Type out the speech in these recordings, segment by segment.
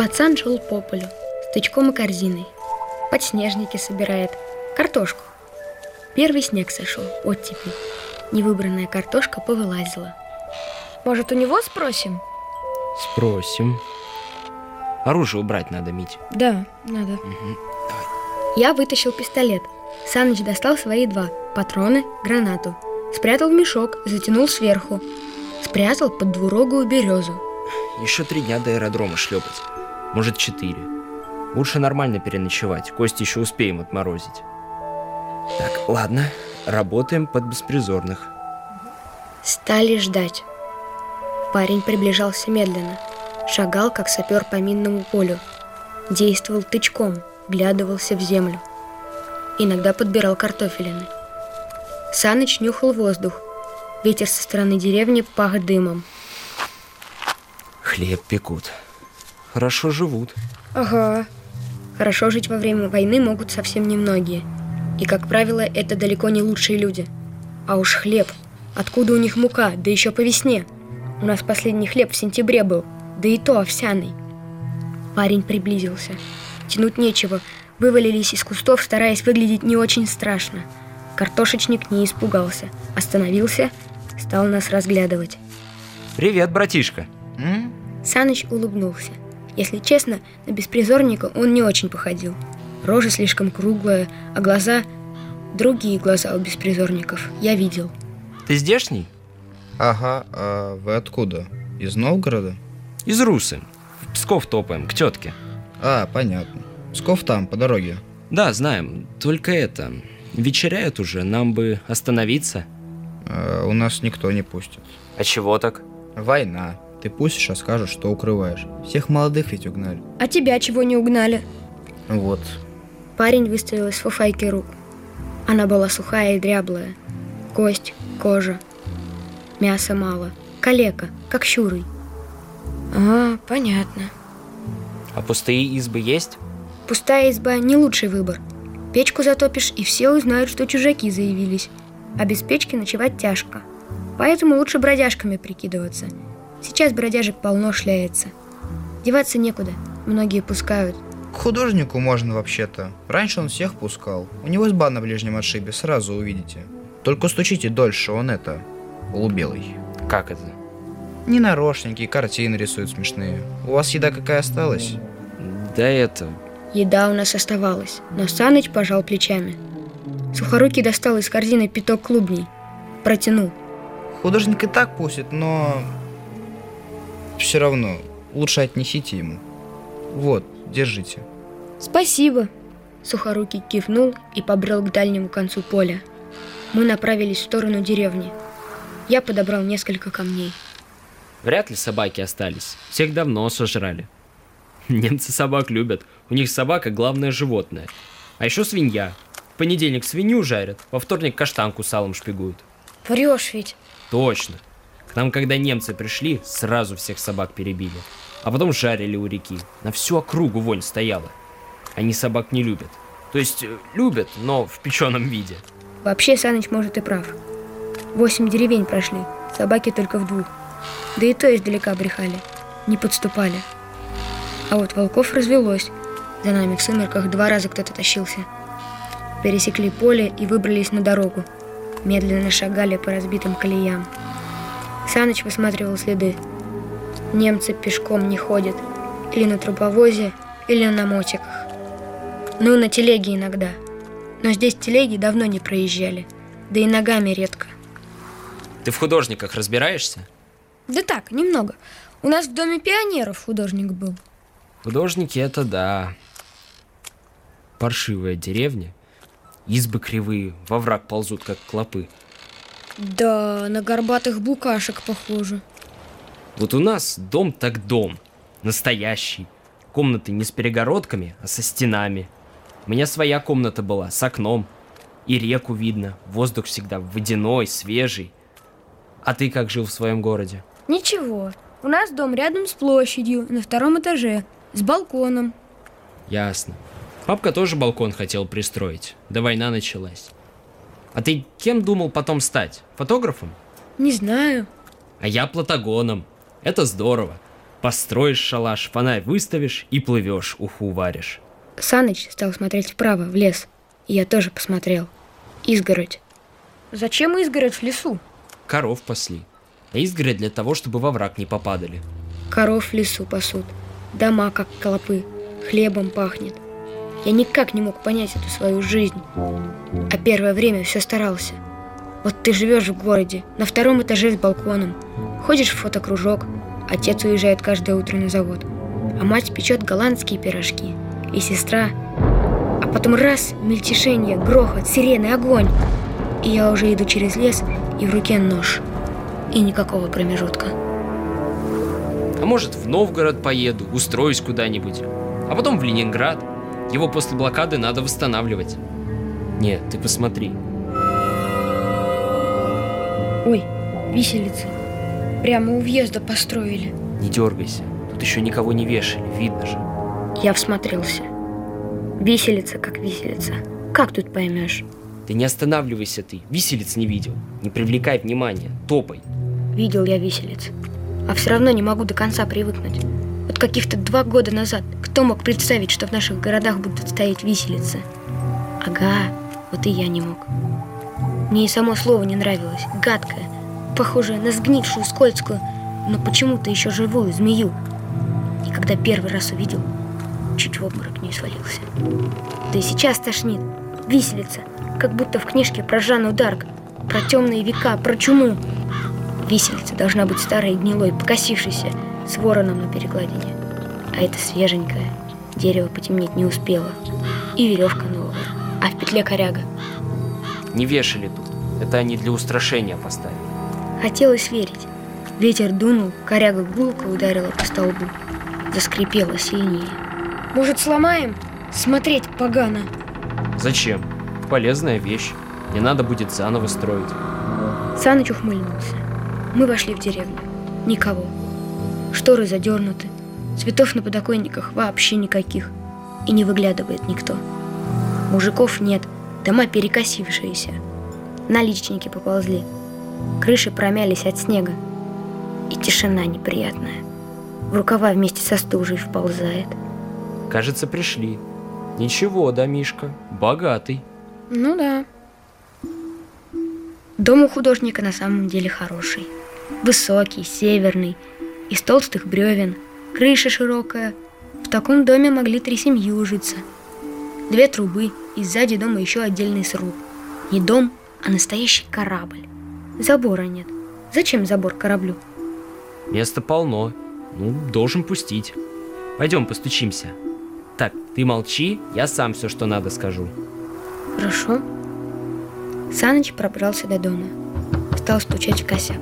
Пацан шел по полю с тычком и корзиной. Подснежники собирает, картошку. Первый снег сошел, оттепель. Невыбранная картошка повылазила. Может, у него спросим? Спросим. Оружие убрать надо, Мить. Да, надо. Я вытащил пистолет. Саныч достал свои два патроны, гранату. Спрятал в мешок, затянул сверху. Спрятал под двурогую березу. Еще три дня до аэродрома шлепать. Может, четыре. Лучше нормально переночевать. Кости еще успеем отморозить. Так, ладно. Работаем под беспризорных. Стали ждать. Парень приближался медленно. Шагал, как сапер по минному полю. Действовал тычком, вглядывался в землю. Иногда подбирал картофелины. Саныч нюхал воздух. Ветер со стороны деревни пах дымом. Хлеб пекут. Хорошо живут. Ага. Хорошо жить во время войны могут совсем немногие. И, как правило, это далеко не лучшие люди. А уж хлеб. Откуда у них мука, да еще по весне? У нас последний хлеб в сентябре был, да и то овсяный. Парень приблизился. Тянуть нечего. Вывалились из кустов, стараясь выглядеть не очень страшно. Картошечник не испугался. Остановился, стал нас разглядывать. Привет, братишка. М? Саныч улыбнулся. Если честно, на беспризорника он не очень походил. Рожа слишком круглая, а глаза... Другие глаза у беспризорников я видел. Ты здешний? Ага, а вы откуда? Из Новгорода? Из Русы. В Псков топаем, к тетке. А, понятно. Псков там, по дороге. Да, знаем. Только это... Вечеряют уже, нам бы остановиться. А, у нас никто не пустит. А чего так? Война. Ты пустишь, а скажешь, что укрываешь. Всех молодых ведь угнали. А тебя чего не угнали? Вот. Парень выставил из фуфайки руку. Она была сухая и дряблая. Кость, кожа. Мяса мало. Калека, как щурый. А, понятно. А пустые избы есть? Пустая изба не лучший выбор. Печку затопишь, и все узнают, что чужаки заявились. А без печки ночевать тяжко. Поэтому лучше бродяжками прикидываться. Сейчас бродяжек полно шляется. Деваться некуда. Многие пускают. К художнику можно вообще-то. Раньше он всех пускал. У него изба на ближнем отшибе, сразу увидите. Только стучите дольше, он это... Голубелый. Как это? Ненарочненькие, картины рисуют смешные. У вас еда какая осталась? Да это... Еда у нас оставалась, но Саныч пожал плечами. Сухорукий достал из корзины пяток клубней. Протянул. Художник и так пустит, но... Все равно, лучше отнесите ему. Вот, держите. Спасибо. Сухорукий кивнул и побрел к дальнему концу поля. Мы направились в сторону деревни. Я подобрал несколько камней. Вряд ли собаки остались. Всех давно сожрали. Немцы собак любят. У них собака главное животное. А еще свинья. В понедельник свинью жарят, во вторник каштанку салом шпигуют. Врешь ведь. Точно. К нам, когда немцы пришли, сразу всех собак перебили. А потом жарили у реки. На всю округу вонь стояла. Они собак не любят. То есть э, любят, но в печеном виде. Вообще, Саныч может и прав. Восемь деревень прошли, собаки только в двух. Да и то издалека брехали, не подступали. А вот волков развелось. За нами в сумерках два раза кто-то тащился. Пересекли поле и выбрались на дорогу. Медленно шагали по разбитым колеям. Саныч высматривал следы. Немцы пешком не ходят. Или на труповозе, или на мотиках. Ну, на телеге иногда. Но здесь телеги давно не проезжали. Да и ногами редко. Ты в художниках разбираешься? Да так, немного. У нас в доме пионеров художник был. Художники это да. Паршивая деревня. Избы кривые, во враг ползут, как клопы. Да, на горбатых букашек похоже. Вот у нас дом так дом. Настоящий. Комнаты не с перегородками, а со стенами. У меня своя комната была, с окном. И реку видно, воздух всегда водяной, свежий. А ты как жил в своем городе? Ничего. У нас дом рядом с площадью, на втором этаже, с балконом. Ясно. Папка тоже балкон хотел пристроить. Да война началась. А ты кем думал потом стать? Фотографом? Не знаю. А я платагоном. Это здорово. Построишь шалаш, фонарь выставишь и плывешь, уху варишь. Саныч стал смотреть вправо, в лес. И я тоже посмотрел. Изгородь. Зачем изгородь в лесу? Коров пасли. А изгородь для того, чтобы во враг не попадали. Коров в лесу пасут. Дома, как клопы. Хлебом пахнет. Я никак не мог понять эту свою жизнь. А первое время все старался. Вот ты живешь в городе, на втором этаже с балконом. Ходишь в фотокружок. Отец уезжает каждое утро на завод. А мать печет голландские пирожки. И сестра. А потом раз, мельтешение, грохот, сирены, огонь. И я уже иду через лес, и в руке нож. И никакого промежутка. А может, в Новгород поеду, устроюсь куда-нибудь. А потом в Ленинград. Его после блокады надо восстанавливать. Нет, ты посмотри. Ой, виселицы. Прямо у въезда построили. Не дергайся. Тут еще никого не вешали, видно же. Я всмотрелся. Виселица как виселица. Как тут поймешь? Ты не останавливайся ты, виселиц не видел. Не привлекай внимания, топай. Видел я виселиц. А все равно не могу до конца привыкнуть. Вот каких-то два года назад кто мог представить, что в наших городах будут стоять виселицы? Ага, вот и я не мог. Мне и само слово не нравилось. Гадкое, похожее на сгнившую, скользкую, но почему-то еще живую змею. И когда первый раз увидел, чуть в обморок не свалился. Да и сейчас тошнит. Виселица, как будто в книжке про Жанну Дарк, про темные века, про чуму. Виселица должна быть старой гнилой, покосившейся, с вороном на перекладине. А это свеженькое, дерево потемнеть не успело. И веревка новая, а в петле коряга. Не вешали тут. Это они для устрашения поставили. Хотелось верить. Ветер дунул, коряга гулко ударила по столбу. Заскрипела сильнее. Может, сломаем? Смотреть погано. Зачем? Полезная вещь. Не надо будет заново строить. Саныч ухмыльнулся. Мы вошли в деревню. Никого. Шторы задернуты. Цветов на подоконниках вообще никаких. И не выглядывает никто. Мужиков нет, дома перекосившиеся. Наличники поползли. Крыши промялись от снега. И тишина неприятная. В рукава вместе со стужей вползает. Кажется, пришли. Ничего, да, Мишка, богатый. Ну да. Дом у художника на самом деле хороший. Высокий, северный, из толстых бревен, крыша широкая. В таком доме могли три семьи ужиться. Две трубы, и сзади дома еще отдельный сруб. Не дом, а настоящий корабль. Забора нет. Зачем забор кораблю? Места полно. Ну, должен пустить. Пойдем постучимся. Так, ты молчи, я сам все, что надо, скажу. Хорошо. Саныч пробрался до дома. Стал стучать в косяк.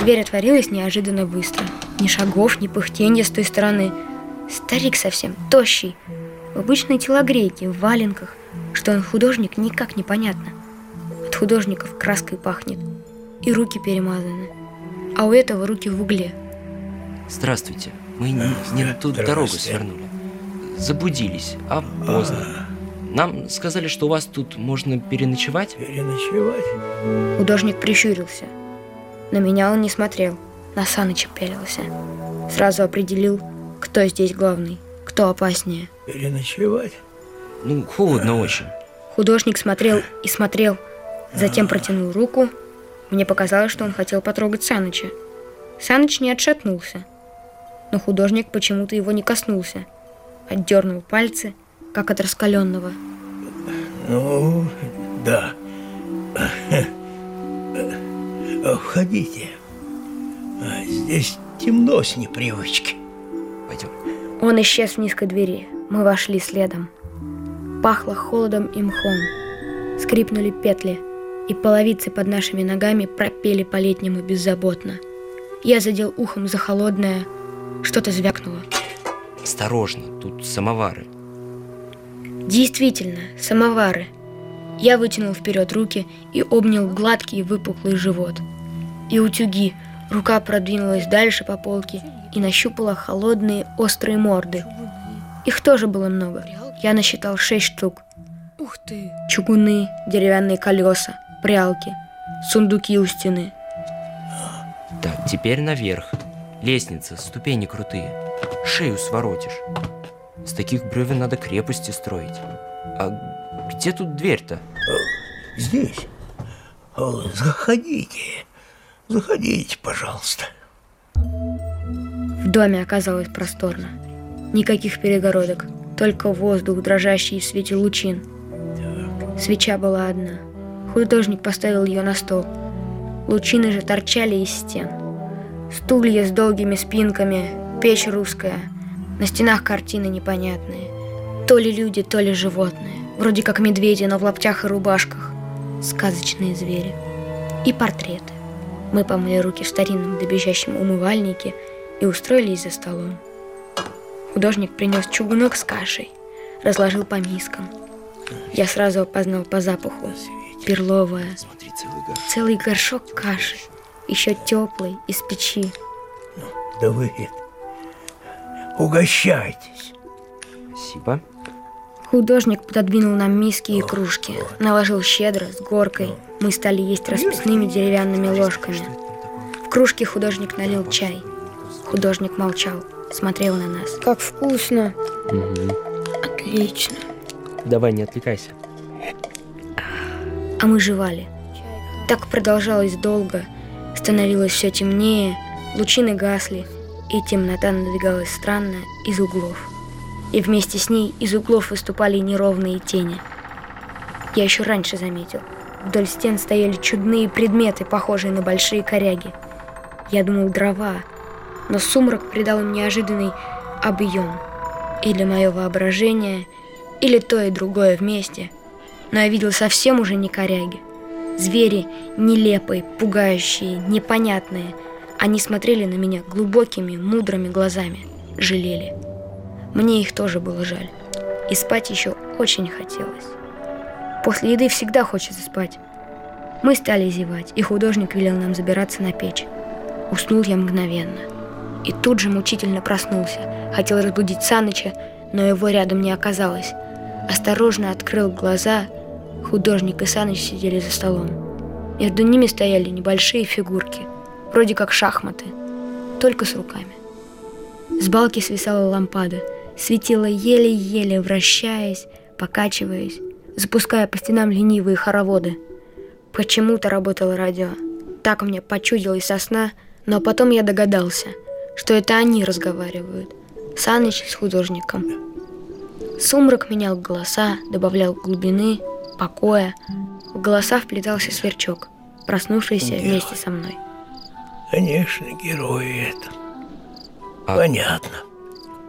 Дверь отворилась неожиданно быстро. Ни шагов, ни пыхтенья с той стороны. Старик совсем, тощий. В обычной телогрейке, в валенках. Что он художник, никак непонятно. От художников краской пахнет. И руки перемазаны. А у этого руки в угле. Здравствуйте. Мы не, не на ту дорогу свернули. Забудились, а поздно. Нам сказали, что у вас тут можно переночевать. Переночевать? Художник прищурился. На меня он не смотрел, на Саныча пялился. Сразу определил, кто здесь главный, кто опаснее. Переночевать? Ну, холодно очень. Художник смотрел и смотрел, затем протянул руку. Мне показалось, что он хотел потрогать Саныча. Саныч не отшатнулся, но художник почему-то его не коснулся. Отдернул пальцы, как от раскаленного. Ну, да. Входите. А Здесь темно с непривычки. Пойдем. Он исчез в низкой двери. Мы вошли следом. Пахло холодом и мхом. Скрипнули петли, и половицы под нашими ногами пропели по-летнему беззаботно. Я задел ухом за холодное, что-то звякнуло. Осторожно, тут самовары. Действительно, самовары. Я вытянул вперед руки и обнял гладкий выпуклый живот. И утюги. Рука продвинулась дальше по полке и нащупала холодные острые морды. Их тоже было много. Я насчитал шесть штук. Ух ты. Чугуны, деревянные колеса, прялки, сундуки у стены. Так, теперь наверх. Лестницы, ступени крутые. Шею своротишь. С таких бревен надо крепости строить. А где тут дверь-то? Здесь. О, заходите. Заходите, пожалуйста. В доме оказалось просторно. Никаких перегородок, только воздух, дрожащий в свете лучин. Свеча была одна. Художник поставил ее на стол. Лучины же торчали из стен. Стулья с долгими спинками, печь русская. На стенах картины непонятные. То ли люди, то ли животные. Вроде как медведи, но в лаптях и рубашках. Сказочные звери. И портреты. Мы помыли руки в старинном добежащем умывальнике и устроились за столом. Художник принес чугунок с кашей, разложил по мискам. Я сразу опознал по запаху. Перловая. Целый горшок. Целый горшок каши. Еще теплый, из печи. Да вы угощайтесь. Спасибо. Художник пододвинул нам миски и кружки. Наложил щедро, с горкой. Мы стали есть расписными деревянными ложками. В кружке художник налил чай. Художник молчал, смотрел на нас. Как вкусно. Отлично. Давай, не отвлекайся. А мы жевали. Так продолжалось долго. Становилось все темнее, лучины гасли, и темнота надвигалась странно из углов. И вместе с ней из углов выступали неровные тени. Я еще раньше заметил. Вдоль стен стояли чудные предметы, похожие на большие коряги. Я думал дрова, но сумрак придал им неожиданный объем. Или мое воображение, или то и другое вместе. Но я видел совсем уже не коряги. Звери нелепые, пугающие, непонятные. Они смотрели на меня глубокими, мудрыми глазами, жалели. Мне их тоже было жаль. И спать еще очень хотелось. После еды всегда хочется спать. Мы стали зевать, и художник велел нам забираться на печь. Уснул я мгновенно. И тут же мучительно проснулся. Хотел разбудить Саныча, но его рядом не оказалось. Осторожно открыл глаза. Художник и Саныч сидели за столом. Между ними стояли небольшие фигурки, вроде как шахматы, только с руками. С балки свисала лампада, светила еле-еле, вращаясь, покачиваясь, запуская по стенам ленивые хороводы. Почему-то работало радио. Так мне почудилось со сна, но потом я догадался, что это они разговаривают. Саныч с художником. Сумрак менял голоса, добавлял глубины, покоя. В голоса вплетался сверчок, проснувшийся Герой. вместе со мной. Конечно, герои это. А Понятно.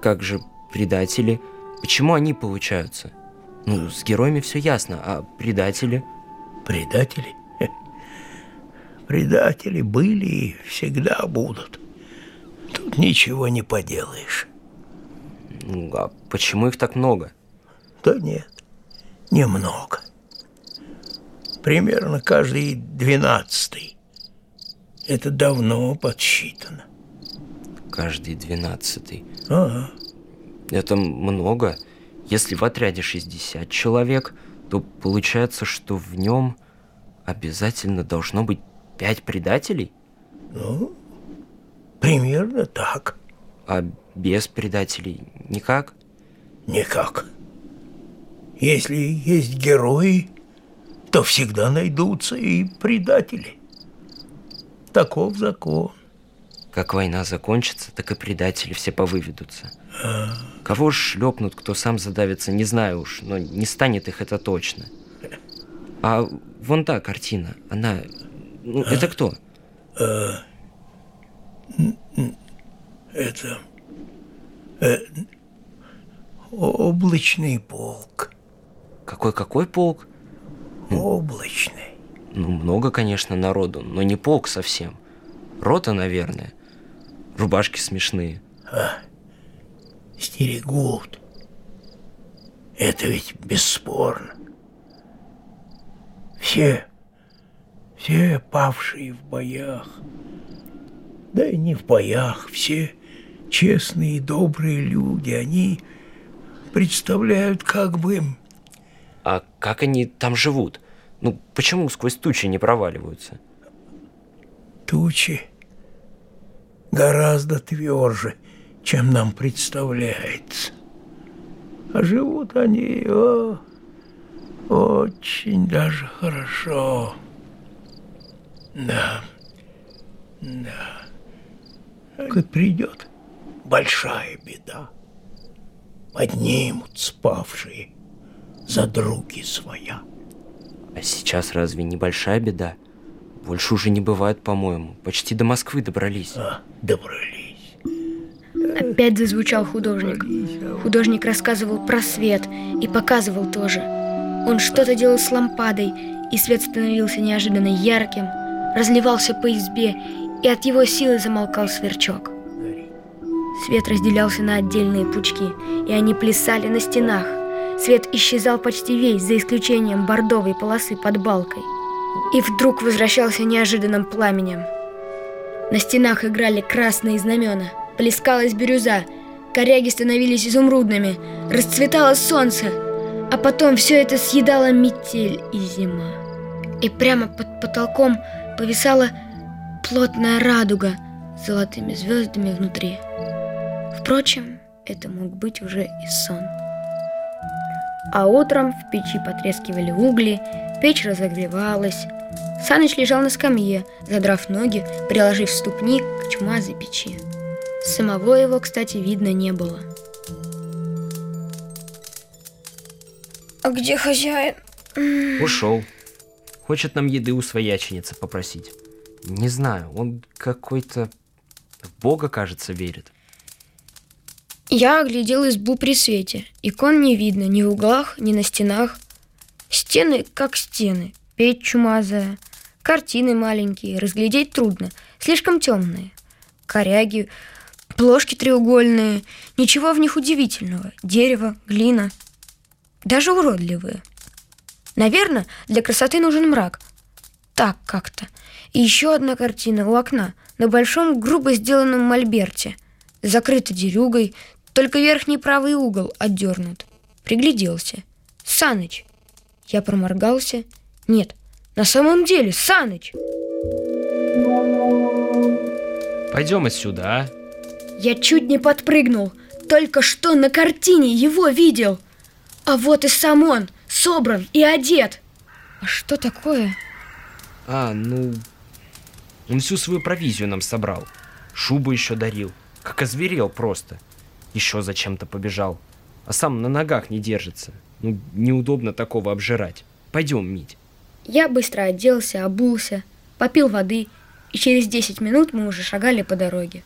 как же предатели? Почему они получаются? Ну, с героями все ясно, а предатели? Предатели? Предатели были и всегда будут. Тут ничего не поделаешь. Ну, а почему их так много? Да нет, немного. Примерно каждый двенадцатый. Это давно подсчитано. Каждый двенадцатый. Ага. Это много. Если в отряде 60 человек, то получается, что в нем обязательно должно быть 5 предателей, Ну, примерно так. а без предателей никак. Никак. Если есть герои, то всегда найдутся и предатели. Таков закон. Как война закончится, так и предатели все повыведутся. Кого шлепнут, кто сам задавится, не знаю уж, но не станет их это точно. А вон та картина, она... Ну, это кто? Это э, облачный полк. Какой-какой полк? Облачный. Ну, много, конечно, народу, но не полк совсем. Рота, наверное. Рубашки смешные. Стерегут. Это ведь бесспорно. Все, все павшие в боях, да и не в боях, все честные и добрые люди, они представляют как бы А как они там живут? Ну, почему сквозь тучи не проваливаются? тучи. гораздо тверже, чем нам представляется. А живут они о, очень даже хорошо. Да, да. Как придет большая беда, поднимут спавшие за други своя. А сейчас разве небольшая беда? Больше уже не бывает, по-моему. Почти до Москвы добрались. А, добрались. Опять зазвучал художник. Художник рассказывал про свет и показывал тоже. Он что-то делал с лампадой, и свет становился неожиданно ярким, разливался по избе, и от его силы замолкал сверчок. Свет разделялся на отдельные пучки, и они плясали на стенах. Свет исчезал почти весь, за исключением бордовой полосы под балкой. И вдруг возвращался неожиданным пламенем. На стенах играли красные знамена, плескалась бирюза, коряги становились изумрудными, расцветало солнце, а потом все это съедала метель и зима. И прямо под потолком повисала плотная радуга с золотыми звездами внутри. Впрочем, это мог быть уже и сон. А утром в печи потрескивали угли, печь разогревалась. Саныч лежал на скамье, задрав ноги, приложив ступни к чумазой печи. Самого его, кстати, видно не было. А где хозяин? Ушел. Хочет нам еды у свояченицы попросить. Не знаю, он какой-то... В Бога, кажется, верит. Я оглядел избу при свете. Икон не видно ни в углах, ни на стенах. Стены как стены, печь чумазая, картины маленькие, разглядеть трудно, слишком темные. Коряги, плошки треугольные, ничего в них удивительного. Дерево, глина, даже уродливые. Наверное, для красоты нужен мрак. Так как-то. И еще одна картина у окна на большом грубо сделанном мольберте. Закрыта дерюгой, только верхний правый угол отдернут. Пригляделся. Саныч. Я проморгался. Нет, на самом деле, Саныч. Пойдем отсюда, а? Я чуть не подпрыгнул. Только что на картине его видел. А вот и сам он, собран и одет. А что такое? А, ну... Он всю свою провизию нам собрал. Шубу еще дарил. Как озверел просто. Еще зачем-то побежал. А сам на ногах не держится. Ну, неудобно такого обжирать. Пойдем, Мить. Я быстро оделся, обулся, попил воды, и через 10 минут мы уже шагали по дороге.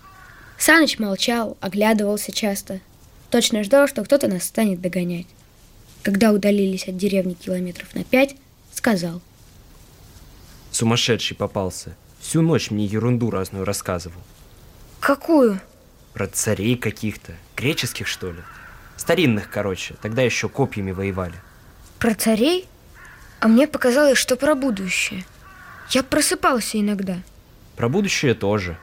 Саныч молчал, оглядывался часто. Точно ждал, что кто-то нас станет догонять. Когда удалились от деревни километров на пять, сказал. Сумасшедший попался. Всю ночь мне ерунду разную рассказывал. Какую? Про царей каких-то. Греческих, что ли? Старинных, короче. Тогда еще копьями воевали. Про царей? А мне показалось, что про будущее. Я просыпался иногда. Про будущее тоже.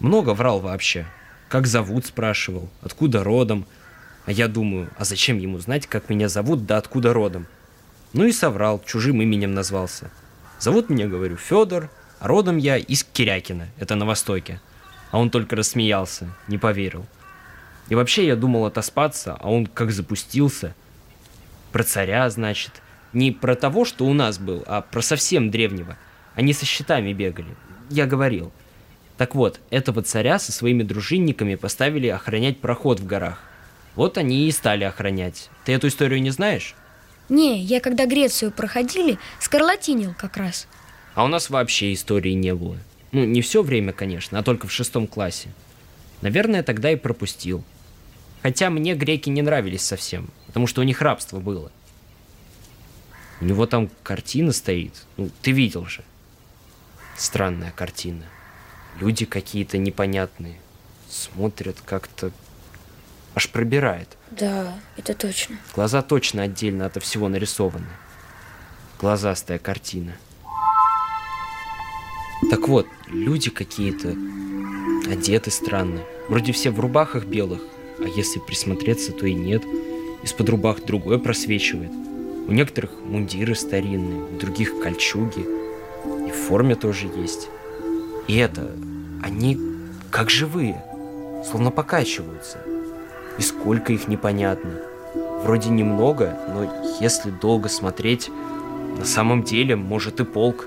Много врал вообще. Как зовут, спрашивал. Откуда родом. А я думаю, а зачем ему знать, как меня зовут, да откуда родом? Ну и соврал, чужим именем назвался. Зовут меня, говорю, Федор, а родом я из Кирякина, это на востоке. А он только рассмеялся, не поверил. И вообще я думал отоспаться, а он как запустился. Про царя, значит. Не про того, что у нас был, а про совсем древнего. Они со щитами бегали. Я говорил. Так вот, этого царя со своими дружинниками поставили охранять проход в горах. Вот они и стали охранять. Ты эту историю не знаешь? Не, я когда Грецию проходили, скарлатинил как раз. А у нас вообще истории не было. Ну, не все время, конечно, а только в шестом классе. Наверное, тогда и пропустил. Хотя мне греки не нравились совсем, потому что у них рабство было. У него там картина стоит. Ну, ты видел же. Странная картина. Люди какие-то непонятные. Смотрят как-то... Аж пробирает. Да, это точно. Глаза точно отдельно от всего нарисованы. Глазастая картина. Так вот, люди какие-то одеты странно. Вроде все в рубахах белых, а если присмотреться, то и нет. Из-под рубах другое просвечивает. У некоторых мундиры старинные, у других кольчуги. И в форме тоже есть. И это, они как живые, словно покачиваются. И сколько их непонятно. Вроде немного, но если долго смотреть, на самом деле, может и полк.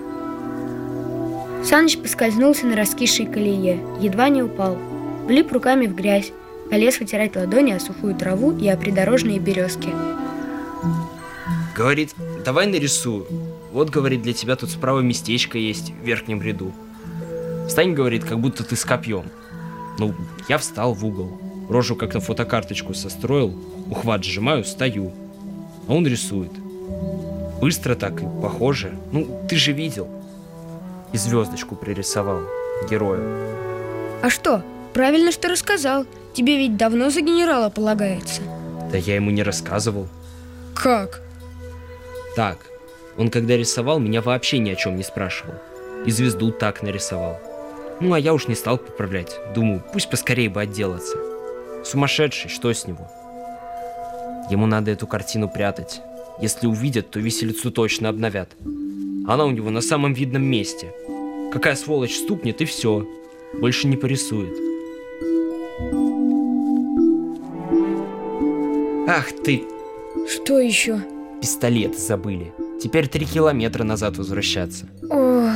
Саныч поскользнулся на раскисшей колее, едва не упал. Влип руками в грязь, полез вытирать ладони о сухую траву и о придорожные березки. Говорит, давай нарисую. Вот, говорит, для тебя тут справа местечко есть в верхнем ряду. Встань, говорит, как будто ты с копьем. Ну, я встал в угол. Рожу как на фотокарточку состроил, ухват сжимаю, стою. А он рисует. Быстро так и похоже. Ну, ты же видел. И звездочку пририсовал героя. А что? Правильно, что рассказал. Тебе ведь давно за генерала полагается. Да я ему не рассказывал. Как? Так, он когда рисовал, меня вообще ни о чем не спрашивал. И звезду так нарисовал. Ну, а я уж не стал поправлять. Думаю, пусть поскорее бы отделаться. Сумасшедший, что с него? Ему надо эту картину прятать. Если увидят, то виселицу точно обновят. Она у него на самом видном месте. Какая сволочь стукнет, и все. Больше не порисует. Ах ты, Что еще? пистолет забыли. Теперь три километра назад возвращаться. Ох,